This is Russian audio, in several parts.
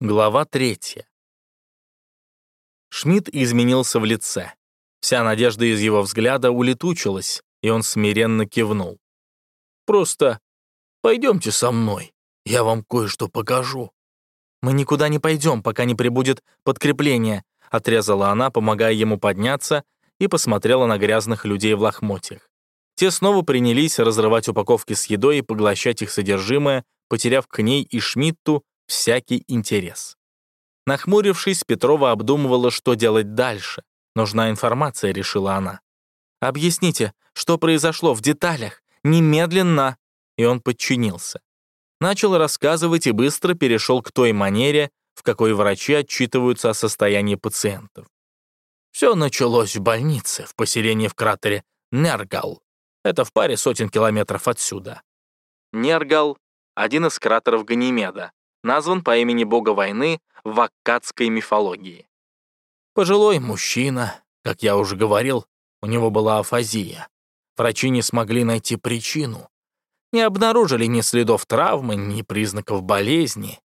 Глава третья. Шмидт изменился в лице. Вся надежда из его взгляда улетучилась, и он смиренно кивнул. «Просто пойдемте со мной, я вам кое-что покажу». «Мы никуда не пойдем, пока не прибудет подкрепление», отрезала она, помогая ему подняться, и посмотрела на грязных людей в лохмотьях. Те снова принялись разрывать упаковки с едой и поглощать их содержимое, потеряв к ней и Шмидту всякий интерес. Нахмурившись, Петрова обдумывала, что делать дальше. Нужна информация, решила она. «Объясните, что произошло в деталях? Немедленно!» И он подчинился. Начал рассказывать и быстро перешел к той манере, в какой врачи отчитываются о состоянии пациентов. Все началось в больнице, в поселении в кратере Нергал. Это в паре сотен километров отсюда. Нергал — один из кратеров Ганимеда, назван по имени бога войны в аккадской мифологии. Пожилой мужчина, как я уже говорил, у него была афазия. Врачи не смогли найти причину. Не обнаружили ни следов травмы, ни признаков болезни.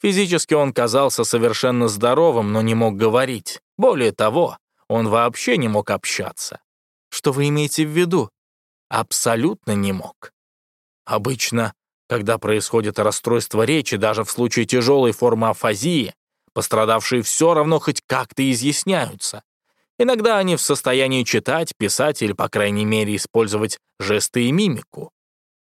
Физически он казался совершенно здоровым, но не мог говорить. Более того, он вообще не мог общаться. Что вы имеете в виду? Абсолютно не мог. Обычно когда происходит расстройство речи, даже в случае тяжелой формы афазии, пострадавшие все равно хоть как-то изъясняются. Иногда они в состоянии читать, писать или, по крайней мере, использовать жесты и мимику.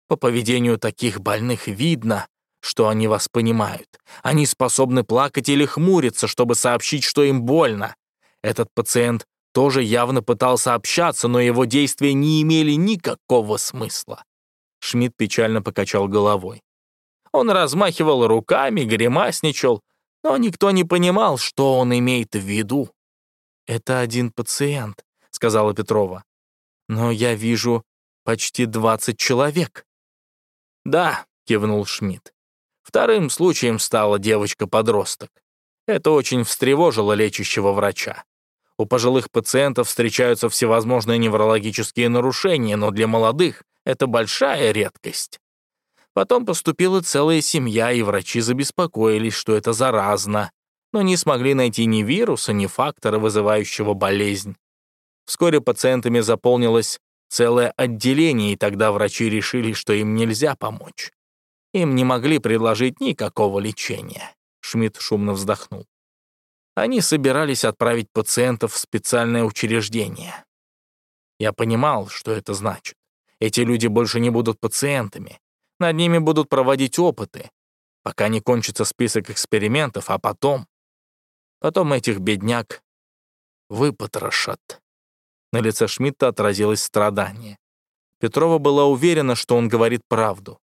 По поведению таких больных видно, что они вас понимают. Они способны плакать или хмуриться, чтобы сообщить, что им больно. Этот пациент тоже явно пытался общаться, но его действия не имели никакого смысла. Шмидт печально покачал головой. Он размахивал руками, гримасничал, но никто не понимал, что он имеет в виду. «Это один пациент», — сказала Петрова. «Но я вижу почти двадцать человек». «Да», — кивнул Шмидт. Вторым случаем стала девочка-подросток. Это очень встревожило лечащего врача. У пожилых пациентов встречаются всевозможные неврологические нарушения, но для молодых это большая редкость. Потом поступила целая семья, и врачи забеспокоились, что это заразно, но не смогли найти ни вируса, ни фактора, вызывающего болезнь. Вскоре пациентами заполнилось целое отделение, и тогда врачи решили, что им нельзя помочь. Им не могли предложить никакого лечения. Шмидт шумно вздохнул. Они собирались отправить пациентов в специальное учреждение. Я понимал, что это значит. Эти люди больше не будут пациентами. Над ними будут проводить опыты, пока не кончится список экспериментов, а потом... Потом этих бедняк выпотрошат. На лице Шмидта отразилось страдание. Петрова была уверена, что он говорит правду.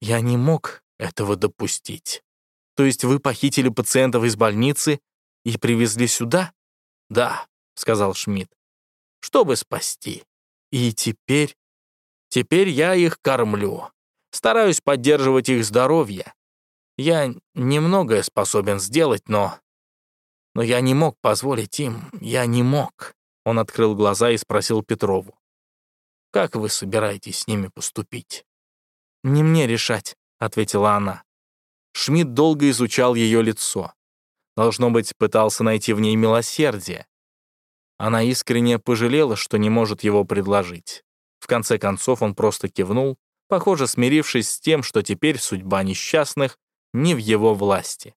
«Я не мог этого допустить. То есть вы похитили пациентов из больницы и привезли сюда?» «Да», — сказал Шмидт, — «чтобы спасти. И теперь Теперь я их кормлю. Стараюсь поддерживать их здоровье. Я немногое способен сделать, но... Но я не мог позволить им, я не мог. Он открыл глаза и спросил Петрову. «Как вы собираетесь с ними поступить?» «Не мне решать», — ответила она. Шмидт долго изучал ее лицо. Должно быть, пытался найти в ней милосердие. Она искренне пожалела, что не может его предложить. В конце концов он просто кивнул, похоже, смирившись с тем, что теперь судьба несчастных не в его власти.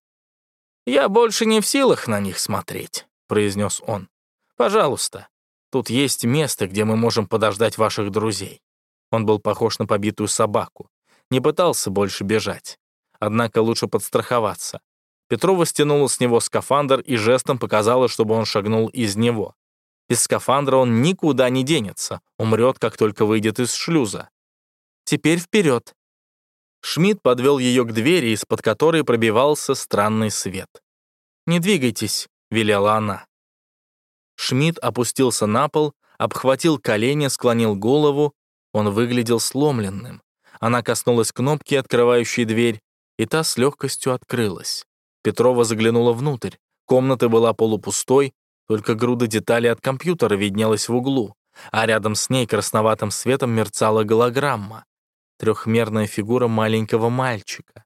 «Я больше не в силах на них смотреть», — произнес он. «Пожалуйста, тут есть место, где мы можем подождать ваших друзей». Он был похож на побитую собаку. Не пытался больше бежать. Однако лучше подстраховаться. Петрова стянула с него скафандр и жестом показала, чтобы он шагнул из него. Без скафандра он никуда не денется, умрет, как только выйдет из шлюза. Теперь вперед. Шмидт подвел ее к двери, из-под которой пробивался странный свет. «Не двигайтесь», — велела она. Шмидт опустился на пол, обхватил колени, склонил голову. Он выглядел сломленным. Она коснулась кнопки, открывающей дверь, и та с легкостью открылась. Петрова заглянула внутрь. Комната была полупустой, только груда деталей от компьютера виднелась в углу, а рядом с ней красноватым светом мерцала голограмма. Трехмерная фигура маленького мальчика.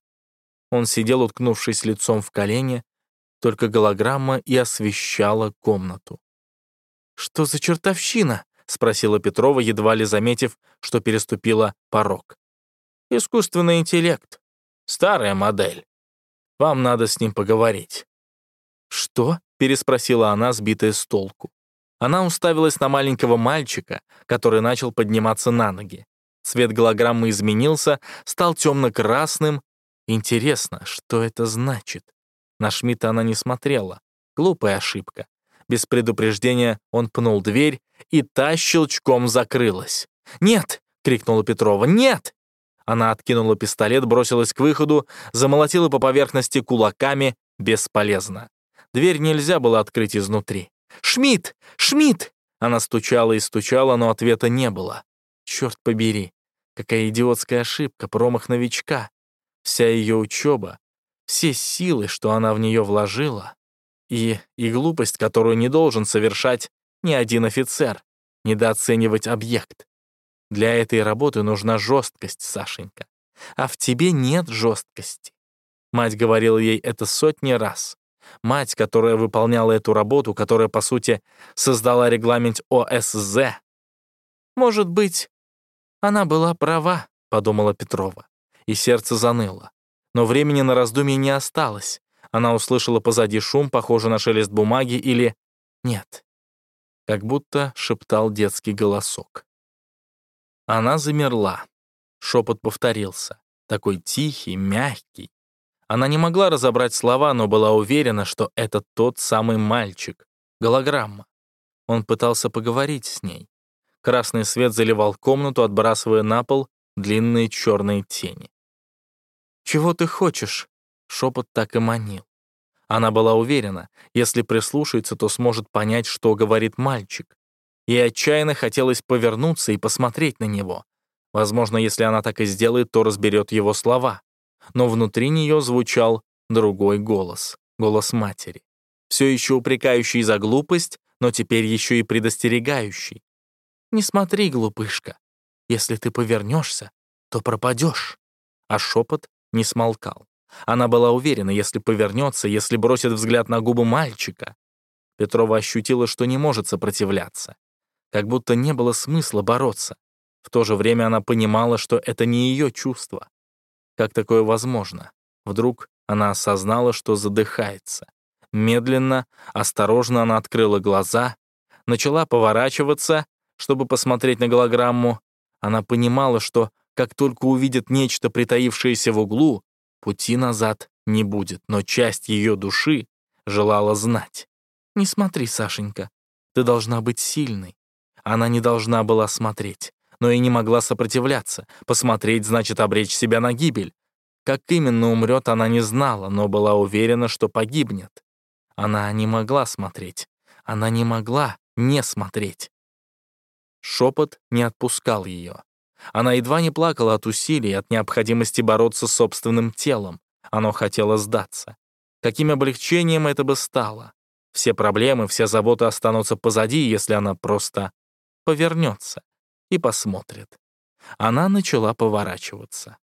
Он сидел, уткнувшись лицом в колени, только голограмма и освещала комнату. «Что за чертовщина?» — спросила Петрова, едва ли заметив, что переступила порог. «Искусственный интеллект. Старая модель. Вам надо с ним поговорить». «Что?» — переспросила она, сбитая с толку. Она уставилась на маленького мальчика, который начал подниматься на ноги. Цвет голограммы изменился, стал темно-красным. Интересно, что это значит? На Шмидта она не смотрела. Глупая ошибка. Без предупреждения он пнул дверь, и та щелчком закрылась. «Нет!» — крикнула Петрова. «Нет!» Она откинула пистолет, бросилась к выходу, замолотила по поверхности кулаками. Бесполезно. Дверь нельзя было открыть изнутри. «Шмидт! Шмидт!» Она стучала и стучала, но ответа не было. Черт побери, какая идиотская ошибка, промах новичка. Вся ее учеба, все силы, что она в нее вложила, и, и глупость, которую не должен совершать ни один офицер, недооценивать объект. Для этой работы нужна жесткость, Сашенька. А в тебе нет жесткости. Мать говорила ей это сотни раз. Мать, которая выполняла эту работу, которая, по сути, создала регламент ОСЗ. Может быть, она была права, подумала Петрова, и сердце заныло. Но времени на раздумье не осталось. Она услышала позади шум, похожий на шелест бумаги, или «нет», как будто шептал детский голосок. Она замерла. Шепот повторился, такой тихий, мягкий. Она не могла разобрать слова, но была уверена, что это тот самый мальчик, голограмма. Он пытался поговорить с ней. Красный свет заливал комнату, отбрасывая на пол длинные черные тени. «Чего ты хочешь?» Шепот так и манил. Она была уверена, если прислушается, то сможет понять, что говорит мальчик. Ей отчаянно хотелось повернуться и посмотреть на него. Возможно, если она так и сделает, то разберет его слова. Но внутри нее звучал другой голос, голос матери. Все еще упрекающий за глупость, но теперь еще и предостерегающий. «Не смотри, глупышка. Если ты повернешься, то пропадешь». А шепот не смолкал. Она была уверена, если повернется, если бросит взгляд на губы мальчика. Петрова ощутила, что не может сопротивляться. Как будто не было смысла бороться. В то же время она понимала, что это не ее чувство. Как такое возможно? Вдруг она осознала, что задыхается. Медленно, осторожно она открыла глаза, начала поворачиваться, чтобы посмотреть на голограмму. Она понимала, что как только увидит нечто, притаившееся в углу, Пути назад не будет, но часть ее души желала знать. «Не смотри, Сашенька, ты должна быть сильной». Она не должна была смотреть, но и не могла сопротивляться. Посмотреть значит обречь себя на гибель. Как именно умрет, она не знала, но была уверена, что погибнет. Она не могла смотреть. Она не могла не смотреть. Шепот не отпускал ее. Она едва не плакала от усилий, от необходимости бороться с собственным телом. Оно хотело сдаться. Каким облегчением это бы стало? Все проблемы, все заботы останутся позади, если она просто повернется и посмотрит. Она начала поворачиваться.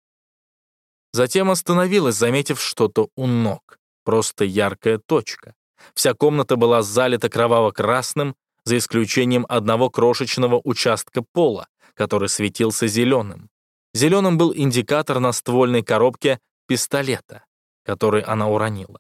Затем остановилась, заметив что-то у ног. Просто яркая точка. Вся комната была залита кроваво-красным, за исключением одного крошечного участка пола, который светился зеленым. Зеленым был индикатор на ствольной коробке пистолета, который она уронила.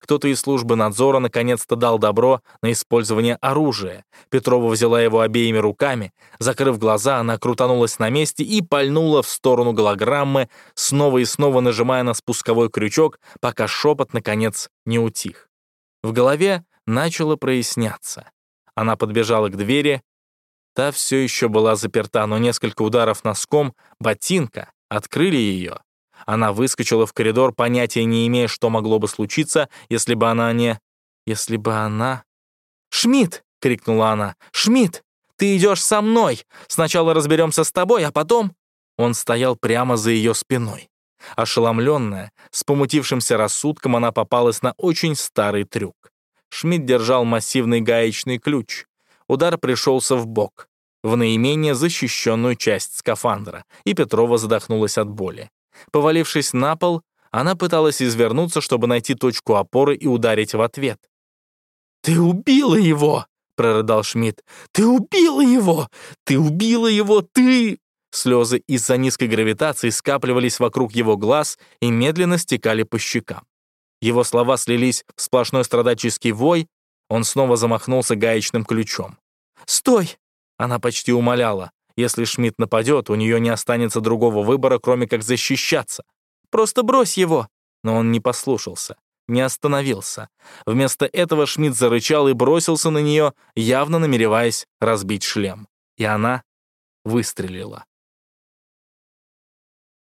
Кто-то из службы надзора наконец-то дал добро на использование оружия. Петрова взяла его обеими руками. Закрыв глаза, она крутанулась на месте и пальнула в сторону голограммы, снова и снова нажимая на спусковой крючок, пока шепот, наконец, не утих. В голове начало проясняться. Она подбежала к двери, Та все еще была заперта, но несколько ударов носком ботинка открыли ее. Она выскочила в коридор, понятия не имея, что могло бы случиться, если бы она не... Если бы она... «Шмидт!» — крикнула она. «Шмидт! Ты идешь со мной! Сначала разберемся с тобой, а потом...» Он стоял прямо за ее спиной. Ошеломленная, с помутившимся рассудком, она попалась на очень старый трюк. Шмидт держал массивный гаечный ключ. Удар пришелся в бок, в наименее защищенную часть скафандра, и Петрова задохнулась от боли. Повалившись на пол, Она пыталась извернуться, чтобы найти точку опоры и ударить в ответ. «Ты убила его!» — прорыдал Шмидт. «Ты убила его! Ты убила его! Ты...» Слезы из-за низкой гравитации скапливались вокруг его глаз и медленно стекали по щекам. Его слова слились в сплошной страдаческий вой, он снова замахнулся гаечным ключом. «Стой!» — она почти умоляла. Если Шмидт нападет, у нее не останется другого выбора, кроме как защищаться. «Просто брось его!» Но он не послушался, не остановился. Вместо этого Шмидт зарычал и бросился на нее, явно намереваясь разбить шлем. И она выстрелила.